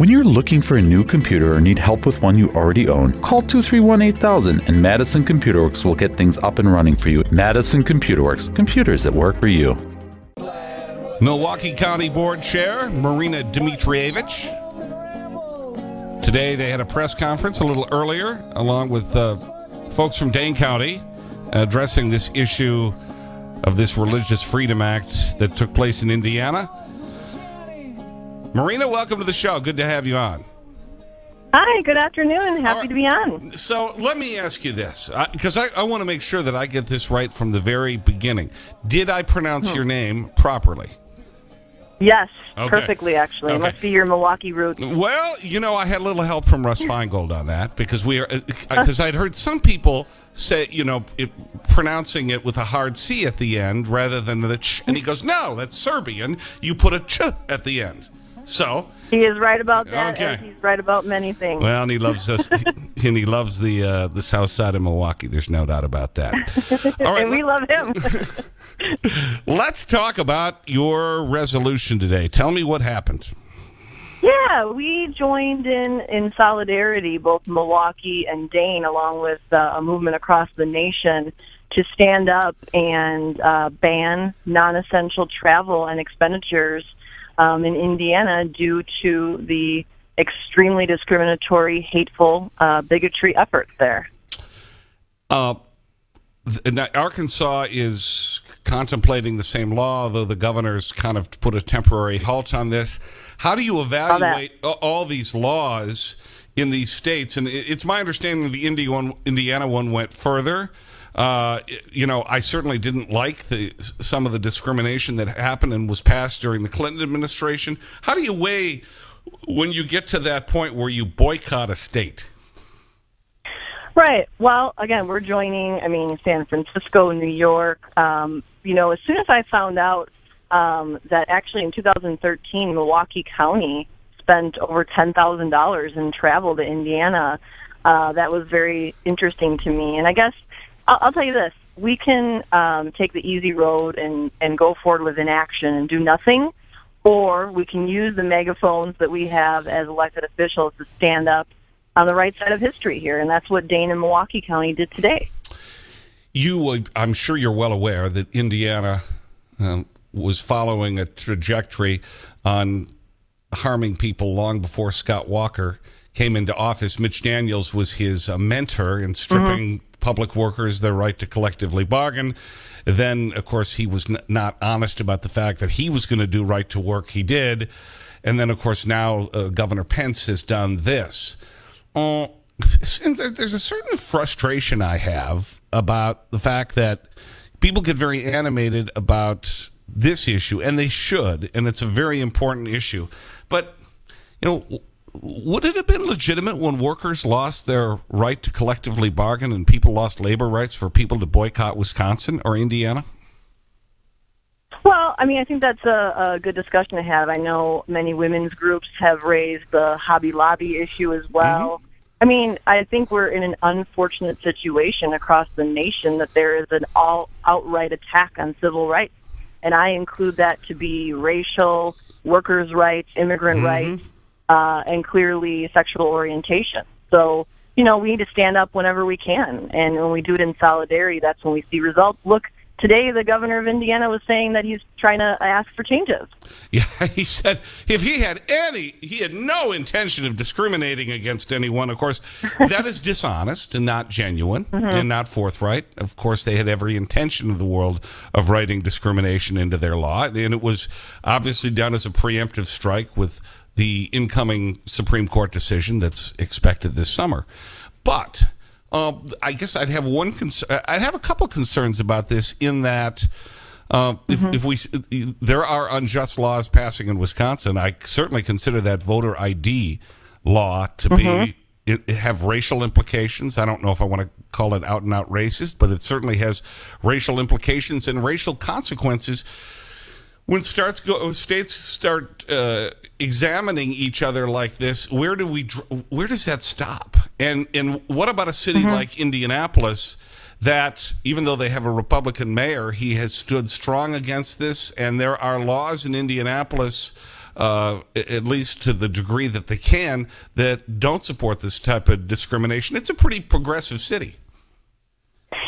When you're looking for a new computer or need help with one you already own, call 231 8000 and Madison Computer Works will get things up and running for you. Madison Computer Works, computers that work for you. Milwaukee County Board Chair Marina Dimitrijevic. Today they had a press conference a little earlier, along with uh, folks from Dane County, addressing this issue of this Religious Freedom Act that took place in Indiana. Marina, welcome to the show. Good to have you on. Hi, good afternoon. Happy right. to be on. So let me ask you this, because I, I, I want to make sure that I get this right from the very beginning. Did I pronounce hmm. your name properly? Yes, okay. perfectly, actually. Okay. It must be your Milwaukee roots. Well, you know, I had a little help from Russ Feingold on that because we are, because uh, I'd heard some people say, you know, it, pronouncing it with a hard C at the end rather than the ch. And he goes, no, that's Serbian. You put a ch at the end. So he is right about that. Okay. he's right about many things. Well, and he loves us, and he loves the uh, the South Side of Milwaukee. There's no doubt about that. All right, and we love him. let's talk about your resolution today. Tell me what happened. Yeah, we joined in in solidarity, both Milwaukee and Dane, along with uh, a movement across the nation, to stand up and uh, ban non-essential travel and expenditures um, in Indiana due to the extremely discriminatory, hateful uh, bigotry efforts there. Uh, Arkansas is contemplating the same law, though the governor's kind of put a temporary halt on this. How do you evaluate all these laws in these states? And it's my understanding the Indiana one went further. Uh, you know, I certainly didn't like the some of the discrimination that happened and was passed during the Clinton administration. How do you weigh when you get to that point where you boycott a state? Right. Well, again, we're joining, I mean, San Francisco, New York. Um, you know, as soon as I found out um, that actually in 2013, Milwaukee County spent over $10,000 in travel to Indiana, uh, that was very interesting to me. And I guess I'll, I'll tell you this: we can um, take the easy road and and go forward with inaction and do nothing, or we can use the megaphones that we have as elected officials to stand up on the right side of history here, and that's what Dane and Milwaukee County did today. You, I'm sure you're well aware that Indiana um, was following a trajectory on harming people long before Scott Walker came into office. Mitch Daniels was his uh, mentor in stripping mm -hmm public workers their right to collectively bargain. Then, of course, he was not honest about the fact that he was going to do right to work. He did. And then, of course, now uh, Governor Pence has done this. Uh, there's a certain frustration I have about the fact that people get very animated about this issue, and they should, and it's a very important issue. But, you know, would it have been legitimate when workers lost their right to collectively bargain and people lost labor rights for people to boycott Wisconsin or Indiana? Well, I mean, I think that's a, a good discussion to have. I know many women's groups have raised the Hobby Lobby issue as well. Mm -hmm. I mean, I think we're in an unfortunate situation across the nation that there is an all outright attack on civil rights. And I include that to be racial, workers' rights, immigrant mm -hmm. rights uh, and clearly sexual orientation. So, you know, we need to stand up whenever we can. And when we do it in solidarity, that's when we see results. Look, today the governor of Indiana was saying that he's trying to ask for changes. Yeah, he said if he had any, he had no intention of discriminating against anyone. Of course, that is dishonest and not genuine mm -hmm. and not forthright. Of course, they had every intention in the world of writing discrimination into their law. And it was obviously done as a preemptive strike with the incoming Supreme Court decision that's expected this summer. But uh, I guess I'd have one I'd have a couple concerns about this in that uh, if, mm -hmm. if we there are unjust laws passing in Wisconsin, I certainly consider that voter ID law to mm -hmm. be mm-hmm. it, it have racial implications. I don't know if I want to call it out and out racist, but it certainly has racial implications and racial consequences when starts go, states start uh, examining each other like this, where do we where does that stop? And and what about a city mm -hmm. like Indianapolis that even though they have a Republican mayor, he has stood strong against this, and there are laws in Indianapolis uh, at least to the degree that they can, that don't support this type of discrimination. It's a pretty progressive city.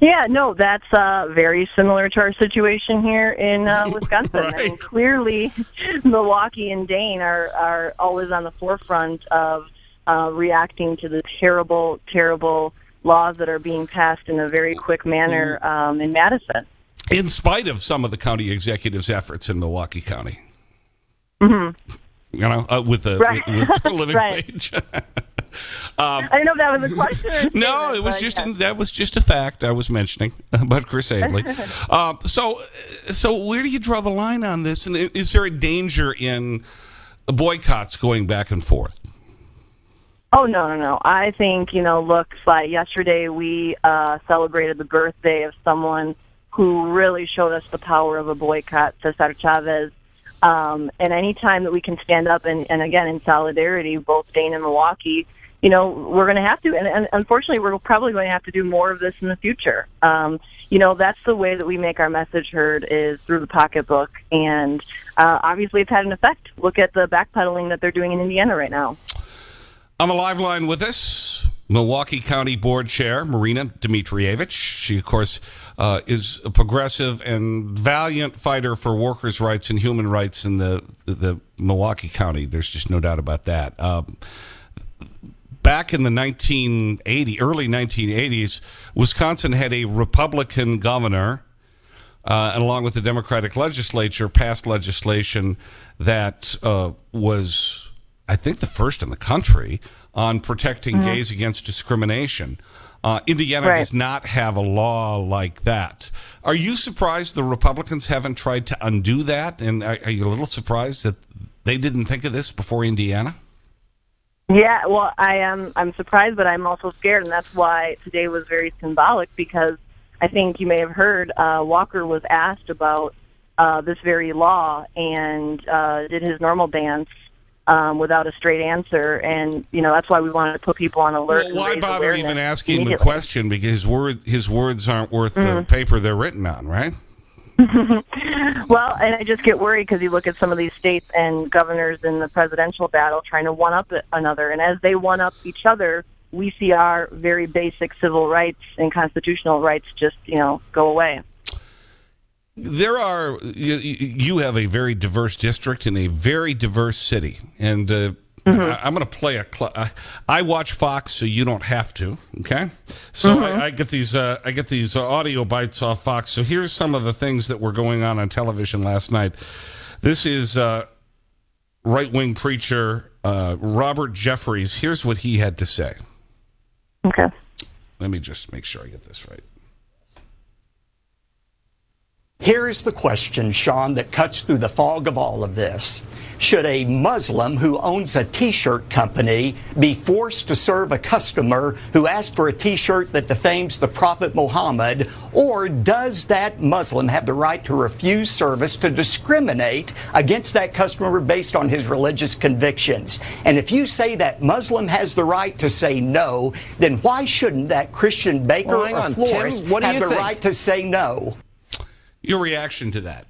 Yeah, no, that's uh, very similar to our situation here in uh, Wisconsin. right. I mean, clearly, Milwaukee and Dane are are always on the forefront of uh, reacting to the terrible, terrible laws that are being passed in a very quick manner mm-hmm. um, in Madison. In spite of some of the county executives' efforts in Milwaukee County. Mm -hmm. You know, uh, with the right. with, with living wage. Um, I didn't know if that was a question. no, it was just that was just a fact I was mentioning about Chris Abele. um, so, so where do you draw the line on this? And is there a danger in boycotts going back and forth? Oh no, no, no! I think you know. Look, like yesterday, we uh, celebrated the birthday of someone who really showed us the power of a boycott, Cesar Chavez. Um, and any time that we can stand up and, and again in solidarity, both Dane and Milwaukee, you know, we're going to have to, and, and unfortunately, we're probably going to have to do more of this in the future. Um, you know, that's the way that we make our message heard is through the pocketbook, and uh, obviously, it's had an effect. Look at the backpedaling that they're doing in Indiana right now. On the live line with us, Milwaukee County Board Chair Marina Dimitrijevic. She, of course, uh, is a progressive and valiant fighter for workers' rights and human rights in the, the, the Milwaukee County. There's just no doubt about that. Um, back in the 1980, early 1980s, Wisconsin had a Republican governor uh, and along with the Democratic legislature, passed legislation that uh, was, I think, the first in the country on protecting mm -hmm. gays against discrimination. Uh, Indiana right. does not have a law like that. Are you surprised the Republicans haven't tried to undo that? And are, are you a little surprised that they didn't think of this before Indiana? Yeah, well, I am. I'm surprised, but I'm also scared, and that's why today was very symbolic because I think you may have heard uh, Walker was asked about uh, this very law and uh, did his normal dance um, without a straight answer, and you know that's why we wanted to put people on alert. Well, why bother even asking the question? Because his word, his words aren't worth mm -hmm. the paper they're written on, right? well, and I just get worried because you look at some of these states and governors in the presidential battle trying to one up another, and as they one up each other, we see our very basic civil rights and constitutional rights just you know go away. There are you, you have a very diverse district in a very diverse city, and. Uh, Mm -hmm. I, am going to play a. I, I watch Fox, so you don't have to. Okay, so mm -hmm. I, mm-hmm. I, get these. Uh, I get these uh, audio bites off Fox. So here's some of the things that were going on on television last night. This is uh, right wing preacher uh, Robert Jeffress. Here's what he had to say. Okay. Let me just make sure I get this right. Here is the question, Sean, that cuts through the fog of all of this. Should a Muslim who owns a t-shirt company be forced to serve a customer who asked for a t-shirt that defames the Prophet Muhammad, or does that Muslim have the right to refuse service to discriminate against that customer based on his religious convictions? And if you say that Muslim has the right to say no, then why shouldn't that Christian baker well, or on, florist Tim, have the think? right to say no? Your reaction to that?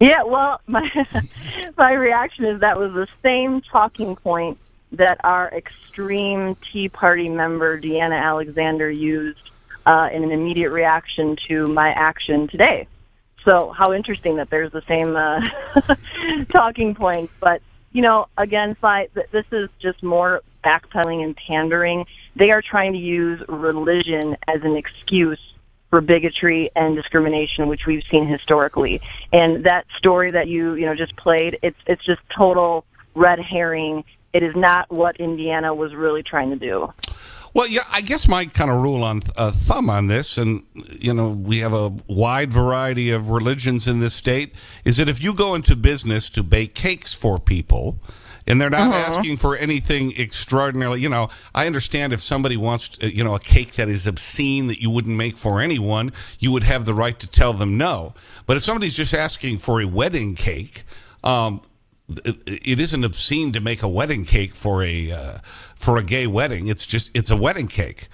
Yeah, well, my my reaction is that was the same talking point that our extreme Tea Party member Deanna Alexander used uh, in an immediate reaction to my action today. So, how interesting that there's the same uh, talking points. But you know, again, fi- this is just more backpedaling and pandering. They are trying to use religion as an excuse for bigotry and discrimination, which we've seen historically. And that story that you you know just played, it's it's just total red herring. It is not what Indiana was really trying to do. Well, yeah, I guess my kind of rule on uh, thumb on this, and, you know, we have a wide variety of religions in this state, is that if you go into business to bake cakes for people, and they're not uh -huh. asking for anything extraordinarily. You know, I understand if somebody wants, to, uh, you know, a cake that is obscene that you wouldn't make for anyone, you would have the right to tell them no. But if somebody's just asking for a wedding cake, um, it, it isn't obscene to make a wedding cake for a uh, for a gay wedding. It's just it's a wedding cake.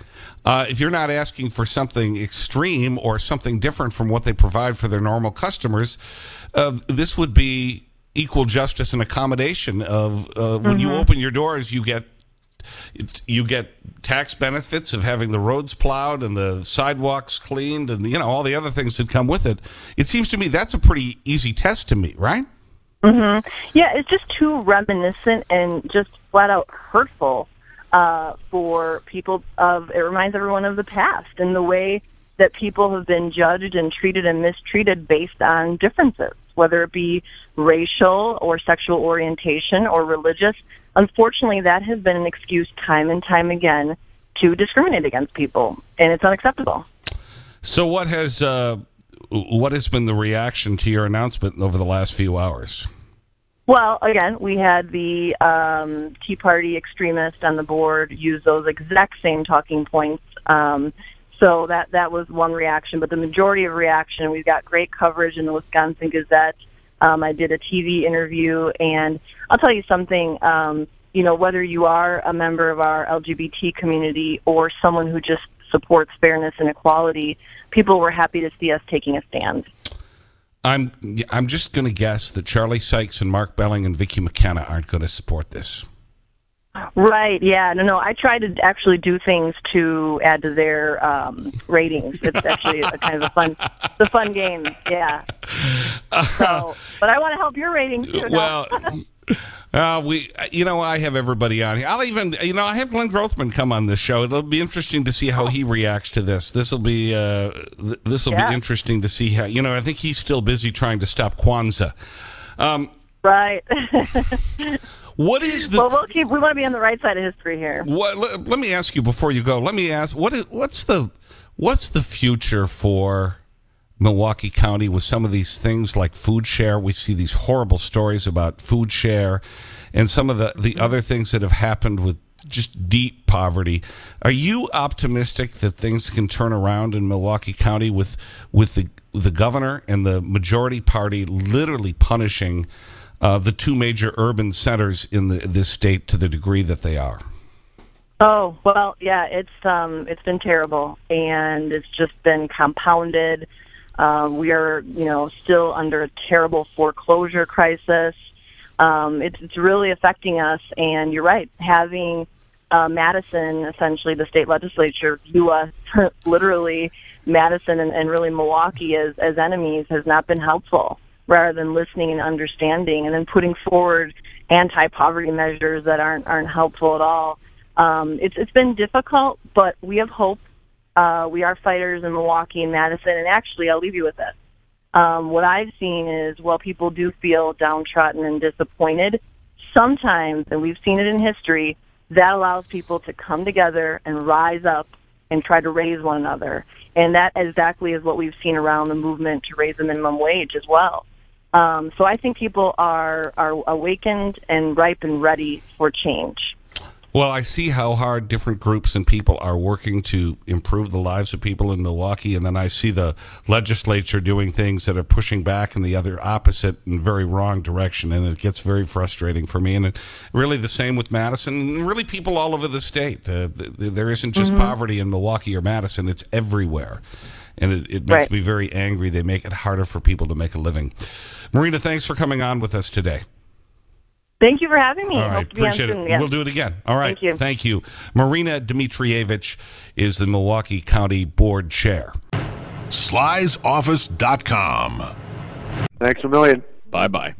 Uh, if you're not asking for something extreme or something different from what they provide for their normal customers, uh, this would be equal justice and accommodation of uh, when you open your doors, you get you get tax benefits of having the roads plowed and the sidewalks cleaned and you know all the other things that come with it. It seems to me that's a pretty easy test to me, right? Mm-hmm. Yeah, it's just too reminiscent and just flat out hurtful uh, for people. Of it reminds everyone of the past and the way that people have been judged and treated and mistreated based on differences, whether it be racial or sexual orientation or religious. Unfortunately, that has been an excuse time and time again to discriminate against people, and it's unacceptable. So, what has uh, what has been the reaction to your announcement over the last few hours? Well, again, we had the um, Tea Party extremist on the board use those exact same talking points. Um, so that that was one reaction, but the majority of reaction, we've got great coverage in the Wisconsin Gazette. Um, I did a TV interview, and I'll tell you something. Um, you know, whether you are a member of our LGBT community or someone who just supports fairness and equality, people were happy to see us taking a stand. I'm I'm just going to guess that Charlie Sykes and Mark Belling and Vicki McKenna aren't going to support this. Right. Yeah. No. No. I try to actually do things to add to their um, ratings. It's actually a kind of a fun, the fun game. Yeah. So, but I want to help your ratings too. Well. Uh, we, you know, I have everybody on here. I'll even, you know, I have Glenn Grothman come on this show. It'll be interesting to see how he reacts to this. This will be, uh, th this will yeah. be interesting to see how, you know, I think he's still busy trying to stop Kwanzaa. Um, right. What is the? Well, we'll keep. We want to be on the right side of history here. What? Let, let me ask you before you go. Let me ask. What is? What's the? What's the future for Milwaukee County with some of these things like food share? We see these horrible stories about food share, and some of the the mm-hmm. other things that have happened with just deep poverty. Are you optimistic that things can turn around in Milwaukee County with with the the governor and the majority party literally punishing? Uh, the two major urban centers in the, this state to the degree that they are? Oh well, yeah, it's um, it's been terrible, and it's just been compounded. Um, we are, you know, still under a terrible foreclosure crisis. Um, it's it's really affecting us, and you're right. Having uh, Madison, essentially the state legislature, view us literally Madison and, and really Milwaukee as as enemies has not been helpful rather than listening and understanding and then putting forward anti-poverty measures that aren't aren't helpful at all. Um, it's it's been difficult, but we have hope. Uh, we are fighters in Milwaukee and Madison, and actually, I'll leave you with this. Um, what I've seen is while people do feel downtrodden and disappointed, sometimes, and we've seen it in history, that allows people to come together and rise up and try to raise one another. And that exactly is what we've seen around the movement to raise the minimum wage as well. Um, so I think people are are awakened and ripe and ready for change. Well, I see how hard different groups and people are working to improve the lives of people in Milwaukee, and then I see the legislature doing things that are pushing back in the other opposite and very wrong direction, and it gets very frustrating for me. And it, really the same with Madison, and really people all over the state. Uh, there isn't just mm -hmm. poverty in Milwaukee or Madison, it's everywhere and it, it makes right. me very angry. They make it harder for people to make a living. Marina, thanks for coming on with us today. Thank you for having me. All right, appreciate it. Soon, We'll do it again. All right. Thank you. Thank you. Marina Dimitrijevic is the Milwaukee County Board Chair. Sly'sOffice.com. Thanks a million. Bye-bye.